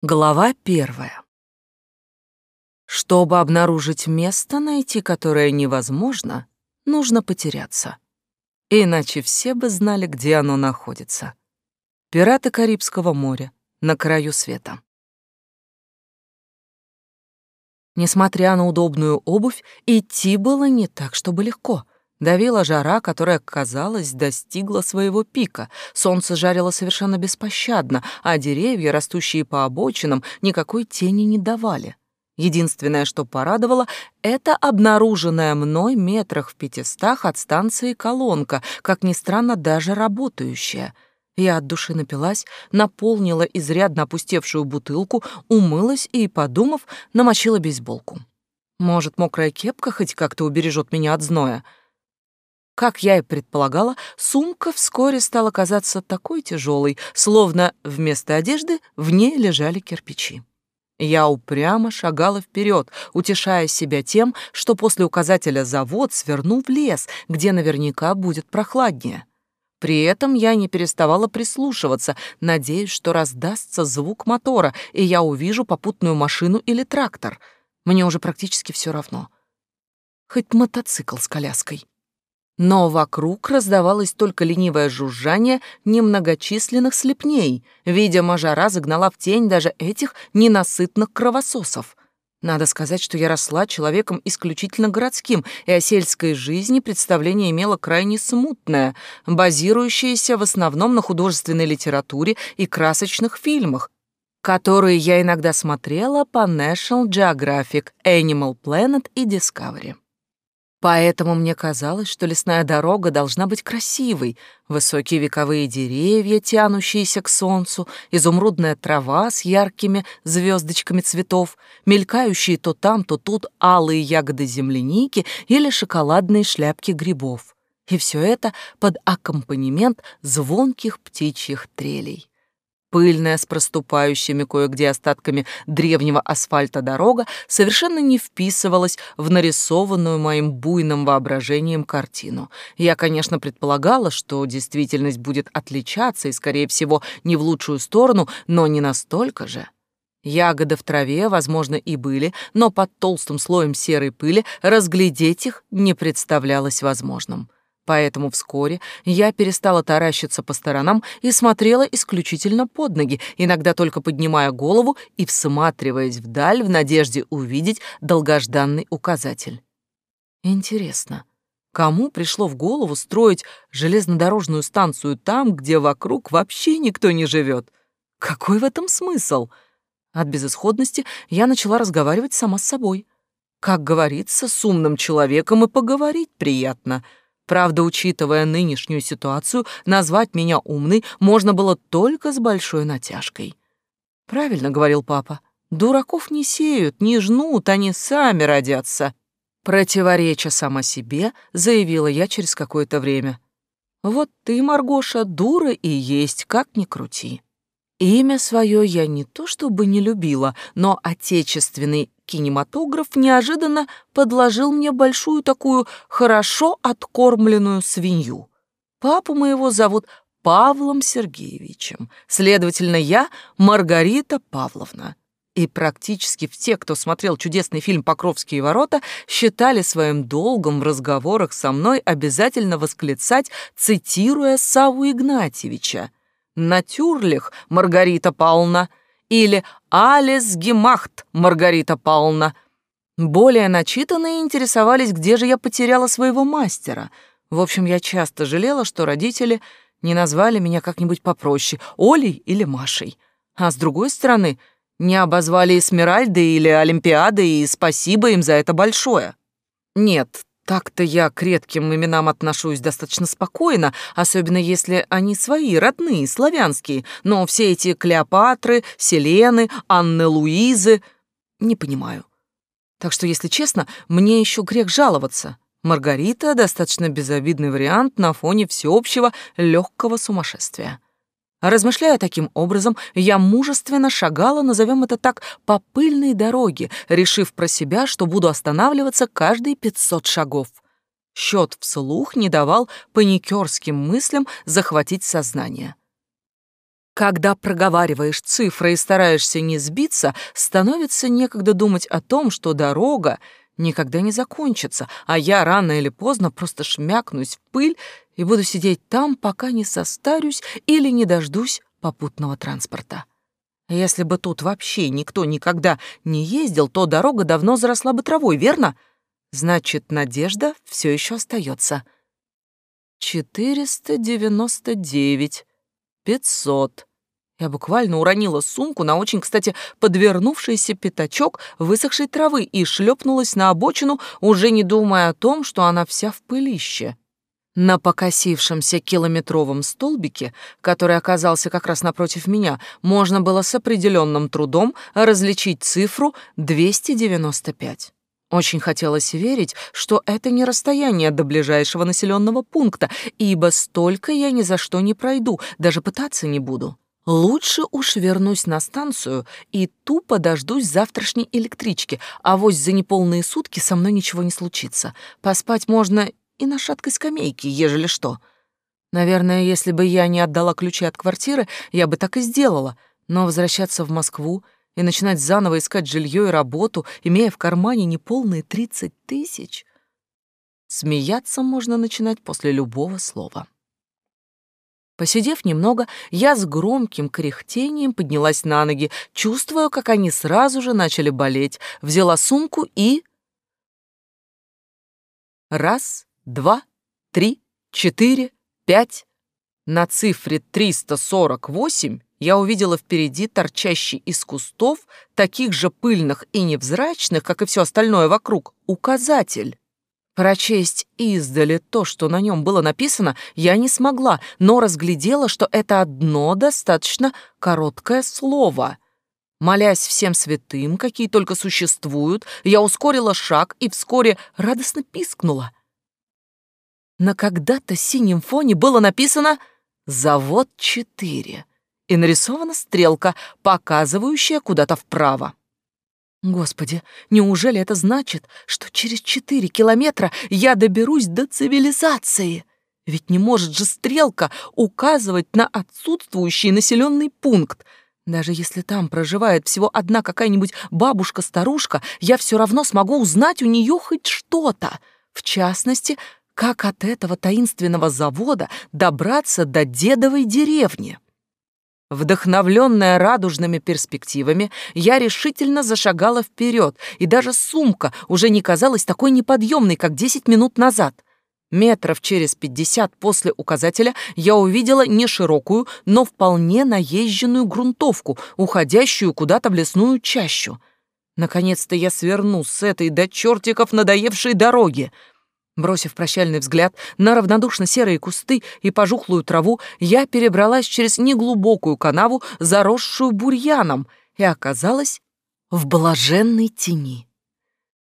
Глава первая. Чтобы обнаружить место, найти которое невозможно, нужно потеряться. Иначе все бы знали, где оно находится. Пираты Карибского моря, на краю света. Несмотря на удобную обувь, идти было не так, чтобы легко — Давила жара, которая, казалось, достигла своего пика. Солнце жарило совершенно беспощадно, а деревья, растущие по обочинам, никакой тени не давали. Единственное, что порадовало, это обнаруженная мной метрах в пятистах от станции колонка, как ни странно, даже работающая. Я от души напилась, наполнила изрядно опустевшую бутылку, умылась и, подумав, намочила бейсболку. Может, мокрая кепка хоть как-то убережет меня от зноя? Как я и предполагала, сумка вскоре стала казаться такой тяжелой, словно вместо одежды в ней лежали кирпичи. Я упрямо шагала вперед, утешая себя тем, что после указателя «завод» сверну в лес, где наверняка будет прохладнее. При этом я не переставала прислушиваться, надеясь, что раздастся звук мотора, и я увижу попутную машину или трактор. Мне уже практически все равно. Хоть мотоцикл с коляской но вокруг раздавалось только ленивое жужжание немногочисленных слепней. Видимо, жара загнала в тень даже этих ненасытных кровососов. Надо сказать, что я росла человеком исключительно городским, и о сельской жизни представление имело крайне смутное, базирующееся в основном на художественной литературе и красочных фильмах, которые я иногда смотрела по National Geographic, Animal Planet и Discovery. Поэтому мне казалось, что лесная дорога должна быть красивой. Высокие вековые деревья, тянущиеся к солнцу, изумрудная трава с яркими звездочками цветов, мелькающие то там, то тут алые ягоды земляники или шоколадные шляпки грибов. И все это под аккомпанемент звонких птичьих трелей. Пыльная с проступающими кое-где остатками древнего асфальта дорога совершенно не вписывалась в нарисованную моим буйным воображением картину. Я, конечно, предполагала, что действительность будет отличаться и, скорее всего, не в лучшую сторону, но не настолько же. Ягоды в траве, возможно, и были, но под толстым слоем серой пыли разглядеть их не представлялось возможным. Поэтому вскоре я перестала таращиться по сторонам и смотрела исключительно под ноги, иногда только поднимая голову и всматриваясь вдаль в надежде увидеть долгожданный указатель. Интересно, кому пришло в голову строить железнодорожную станцию там, где вокруг вообще никто не живет? Какой в этом смысл? От безысходности я начала разговаривать сама с собой. Как говорится, с умным человеком и поговорить приятно — Правда, учитывая нынешнюю ситуацию, назвать меня умной можно было только с большой натяжкой. Правильно говорил папа. Дураков не сеют, не жнут, они сами родятся. Противореча сама себе, заявила я через какое-то время. Вот ты, Маргоша, дура и есть, как ни крути. Имя свое я не то чтобы не любила, но отечественный кинематограф неожиданно подложил мне большую такую хорошо откормленную свинью. Папу моего зовут Павлом Сергеевичем, следовательно, я Маргарита Павловна. И практически все, кто смотрел чудесный фильм «Покровские ворота», считали своим долгом в разговорах со мной обязательно восклицать, цитируя Саву Игнатьевича. «Натюрлих, Маргарита Павловна, или «Алис Гемахт, Маргарита Павловна». Более начитанные интересовались, где же я потеряла своего мастера. В общем, я часто жалела, что родители не назвали меня как-нибудь попроще, Олей или Машей. А с другой стороны, не обозвали Эсмеральды или Олимпиады, и спасибо им за это большое. Нет, так-то я к редким именам отношусь достаточно спокойно, особенно если они свои, родные, славянские, но все эти Клеопатры, Селены, Анны Луизы... Не понимаю. Так что, если честно, мне еще грех жаловаться. Маргарита — достаточно безобидный вариант на фоне всеобщего легкого сумасшествия. Размышляя таким образом, я мужественно шагала, назовем это так, по пыльной дороге, решив про себя, что буду останавливаться каждые пятьсот шагов. Счет вслух не давал паникерским мыслям захватить сознание. Когда проговариваешь цифры и стараешься не сбиться, становится некогда думать о том, что дорога никогда не закончится, а я рано или поздно просто шмякнусь в пыль и буду сидеть там, пока не состарюсь или не дождусь попутного транспорта. Если бы тут вообще никто никогда не ездил, то дорога давно заросла бы травой, верно? Значит, надежда все еще остается. Четыреста девяносто девять. Пятьсот. Я буквально уронила сумку на очень, кстати, подвернувшийся пятачок высохшей травы и шлепнулась на обочину, уже не думая о том, что она вся в пылище. На покосившемся километровом столбике, который оказался как раз напротив меня, можно было с определенным трудом различить цифру 295. Очень хотелось верить, что это не расстояние до ближайшего населенного пункта, ибо столько я ни за что не пройду, даже пытаться не буду. Лучше уж вернусь на станцию и тупо дождусь завтрашней электрички, а вось за неполные сутки со мной ничего не случится. Поспать можно и на шаткой скамейке, ежели что. Наверное, если бы я не отдала ключи от квартиры, я бы так и сделала. Но возвращаться в Москву и начинать заново искать жилье и работу, имея в кармане неполные тридцать тысяч... Смеяться можно начинать после любого слова. Посидев немного, я с громким кряхтением поднялась на ноги, чувствуя, как они сразу же начали болеть, взяла сумку и... Раз, два, три, четыре, пять. На цифре 348 я увидела впереди торчащий из кустов, таких же пыльных и невзрачных, как и все остальное вокруг, указатель. Прочесть издали то, что на нем было написано, я не смогла, но разглядела, что это одно достаточно короткое слово. Молясь всем святым, какие только существуют, я ускорила шаг и вскоре радостно пискнула. На когда-то синем фоне было написано «Завод-4» и нарисована стрелка, показывающая куда-то вправо. Господи, неужели это значит, что через четыре километра я доберусь до цивилизации? Ведь не может же стрелка указывать на отсутствующий населенный пункт. Даже если там проживает всего одна какая-нибудь бабушка-старушка, я все равно смогу узнать у нее хоть что-то. В частности, как от этого таинственного завода добраться до дедовой деревни. Вдохновленная радужными перспективами, я решительно зашагала вперед, и даже сумка уже не казалась такой неподъемной, как десять минут назад. Метров через пятьдесят после указателя я увидела не широкую, но вполне наезженную грунтовку, уходящую куда-то в лесную чащу. Наконец-то я сверну с этой до чертиков надоевшей дороги — Бросив прощальный взгляд на равнодушно серые кусты и пожухлую траву, я перебралась через неглубокую канаву, заросшую бурьяном, и оказалась в блаженной тени.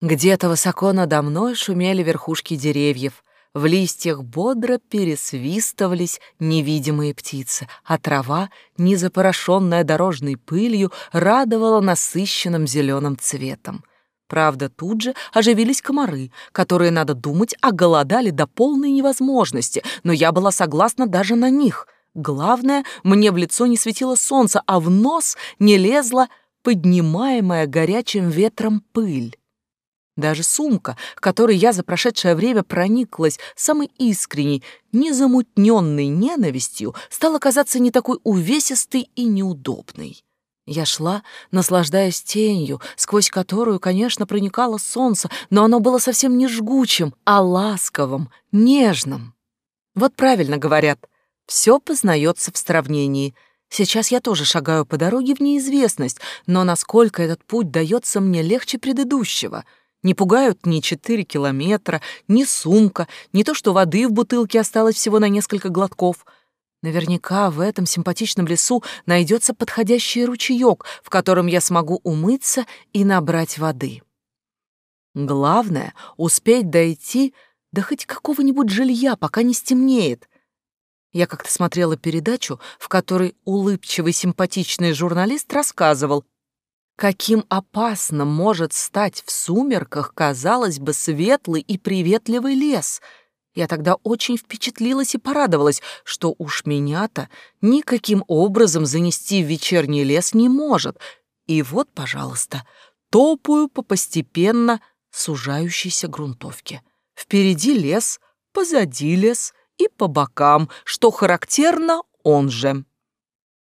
Где-то высоко надо мной шумели верхушки деревьев, в листьях бодро пересвистывались невидимые птицы, а трава, не запорошенная дорожной пылью, радовала насыщенным зеленым цветом. Правда, тут же оживились комары, которые, надо думать, оголодали до полной невозможности, но я была согласна даже на них. Главное, мне в лицо не светило солнце, а в нос не лезла поднимаемая горячим ветром пыль. Даже сумка, которой я за прошедшее время прониклась самой искренней, незамутненной ненавистью, стала казаться не такой увесистой и неудобной. Я шла, наслаждаясь тенью, сквозь которую, конечно, проникало солнце, но оно было совсем не жгучим, а ласковым, нежным. Вот правильно говорят, все познается в сравнении. Сейчас я тоже шагаю по дороге в неизвестность, но насколько этот путь дается мне легче предыдущего. Не пугают ни четыре километра, ни сумка, ни то, что воды в бутылке осталось всего на несколько глотков — Наверняка в этом симпатичном лесу найдется подходящий ручеек, в котором я смогу умыться и набрать воды. Главное — успеть дойти до хоть какого-нибудь жилья, пока не стемнеет. Я как-то смотрела передачу, в которой улыбчивый симпатичный журналист рассказывал, каким опасным может стать в сумерках, казалось бы, светлый и приветливый лес — Я тогда очень впечатлилась и порадовалась, что уж меня-то никаким образом занести в вечерний лес не может. И вот, пожалуйста, топаю по постепенно сужающейся грунтовке. Впереди лес, позади лес и по бокам, что характерно он же.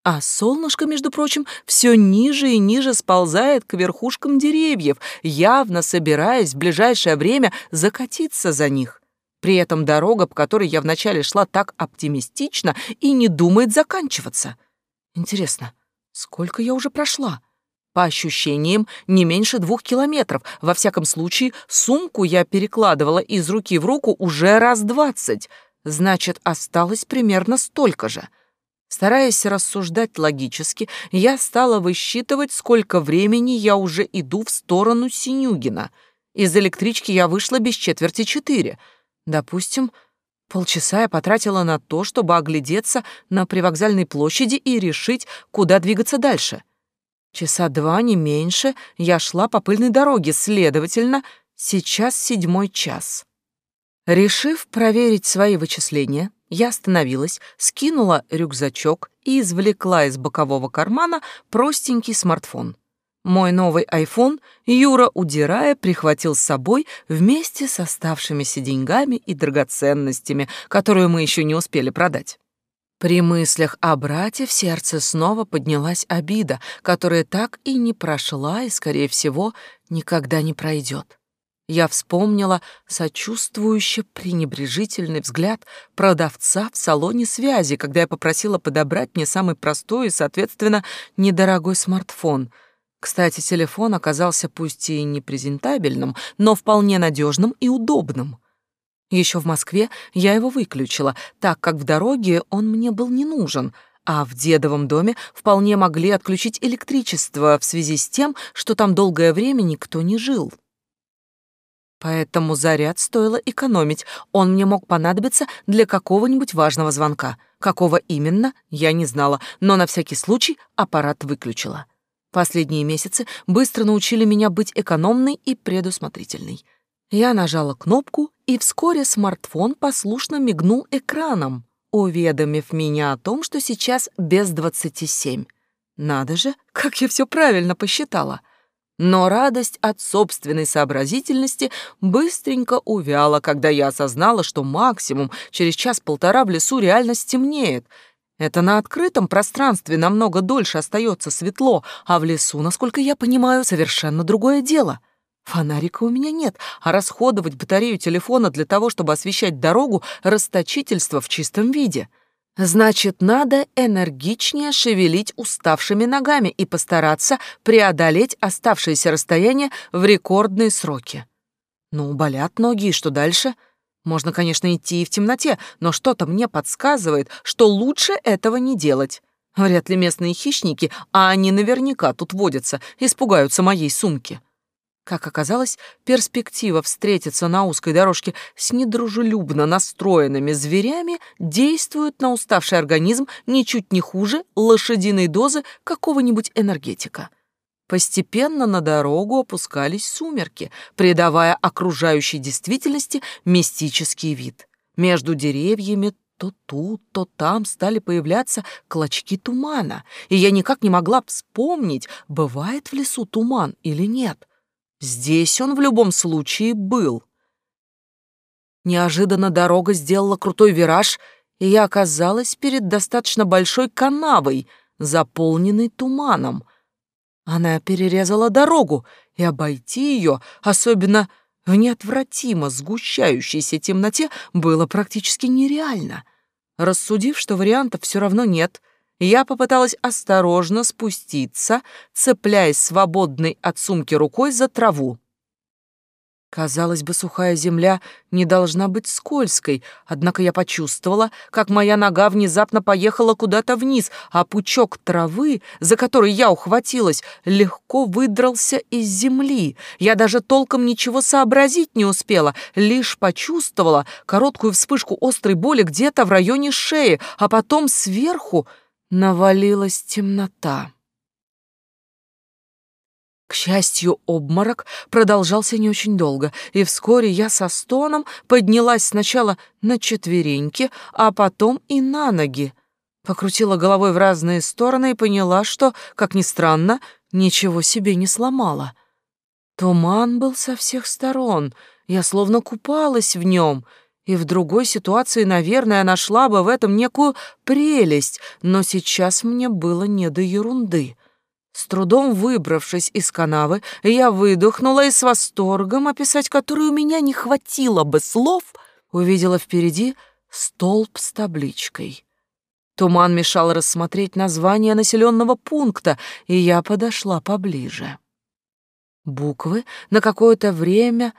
А солнышко, между прочим, все ниже и ниже сползает к верхушкам деревьев, явно собираясь в ближайшее время закатиться за них. При этом дорога, по которой я вначале шла так оптимистично и не думает заканчиваться. Интересно, сколько я уже прошла? По ощущениям, не меньше двух километров. Во всяком случае, сумку я перекладывала из руки в руку уже раз двадцать. Значит, осталось примерно столько же. Стараясь рассуждать логически, я стала высчитывать, сколько времени я уже иду в сторону Синюгина. Из электрички я вышла без четверти четыре — Допустим, полчаса я потратила на то, чтобы оглядеться на привокзальной площади и решить, куда двигаться дальше. Часа два, не меньше, я шла по пыльной дороге, следовательно, сейчас седьмой час. Решив проверить свои вычисления, я остановилась, скинула рюкзачок и извлекла из бокового кармана простенький смартфон. Мой новый iPhone Юра, удирая, прихватил с собой вместе с оставшимися деньгами и драгоценностями, которые мы еще не успели продать. При мыслях о брате в сердце снова поднялась обида, которая так и не прошла и, скорее всего, никогда не пройдет. Я вспомнила сочувствующе пренебрежительный взгляд продавца в салоне связи, когда я попросила подобрать мне самый простой и, соответственно, недорогой смартфон — кстати, телефон оказался пусть и не презентабельным, но вполне надежным и удобным. Еще в Москве я его выключила, так как в дороге он мне был не нужен, а в дедовом доме вполне могли отключить электричество в связи с тем, что там долгое время никто не жил. Поэтому заряд стоило экономить, он мне мог понадобиться для какого-нибудь важного звонка. Какого именно, я не знала, но на всякий случай аппарат выключила. Последние месяцы быстро научили меня быть экономной и предусмотрительной. Я нажала кнопку, и вскоре смартфон послушно мигнул экраном, уведомив меня о том, что сейчас без двадцати семь. Надо же, как я все правильно посчитала. Но радость от собственной сообразительности быстренько увяла, когда я осознала, что максимум через час-полтора в лесу реально стемнеет — это на открытом пространстве намного дольше остается светло, а в лесу, насколько я понимаю, совершенно другое дело. Фонарика у меня нет, а расходовать батарею телефона для того, чтобы освещать дорогу, расточительство в чистом виде. Значит, надо энергичнее шевелить уставшими ногами и постараться преодолеть оставшееся расстояние в рекордные сроки. Ну, болят ноги, и что дальше — можно, конечно, идти и в темноте, но что-то мне подсказывает, что лучше этого не делать. Вряд ли местные хищники, а они наверняка тут водятся, испугаются моей сумки. Как оказалось, перспектива встретиться на узкой дорожке с недружелюбно настроенными зверями действует на уставший организм ничуть не хуже лошадиной дозы какого-нибудь энергетика. Постепенно на дорогу опускались сумерки, придавая окружающей действительности мистический вид. Между деревьями то тут, то там стали появляться клочки тумана, и я никак не могла вспомнить, бывает в лесу туман или нет. Здесь он в любом случае был. Неожиданно дорога сделала крутой вираж, и я оказалась перед достаточно большой канавой, заполненной туманом — она перерезала дорогу, и обойти ее, особенно в неотвратимо сгущающейся темноте, было практически нереально. Рассудив, что вариантов все равно нет, я попыталась осторожно спуститься, цепляясь свободной от сумки рукой за траву. Казалось бы, сухая земля не должна быть скользкой, однако я почувствовала, как моя нога внезапно поехала куда-то вниз, а пучок травы, за который я ухватилась, легко выдрался из земли. Я даже толком ничего сообразить не успела, лишь почувствовала короткую вспышку острой боли где-то в районе шеи, а потом сверху навалилась темнота. К счастью, обморок продолжался не очень долго, и вскоре я со стоном поднялась сначала на четвереньки, а потом и на ноги. Покрутила головой в разные стороны и поняла, что, как ни странно, ничего себе не сломала. Туман был со всех сторон, я словно купалась в нем, и в другой ситуации, наверное, нашла бы в этом некую прелесть, но сейчас мне было не до ерунды. С трудом выбравшись из канавы, я выдохнула и с восторгом, описать который у меня не хватило бы слов, увидела впереди столб с табличкой. Туман мешал рассмотреть название населенного пункта, и я подошла поближе. Буквы на какое-то время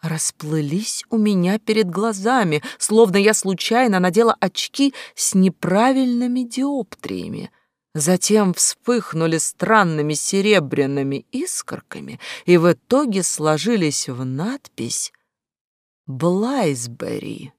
расплылись у меня перед глазами, словно я случайно надела очки с неправильными диоптриями — затем вспыхнули странными серебряными искорками и в итоге сложились в надпись «Блайсбери».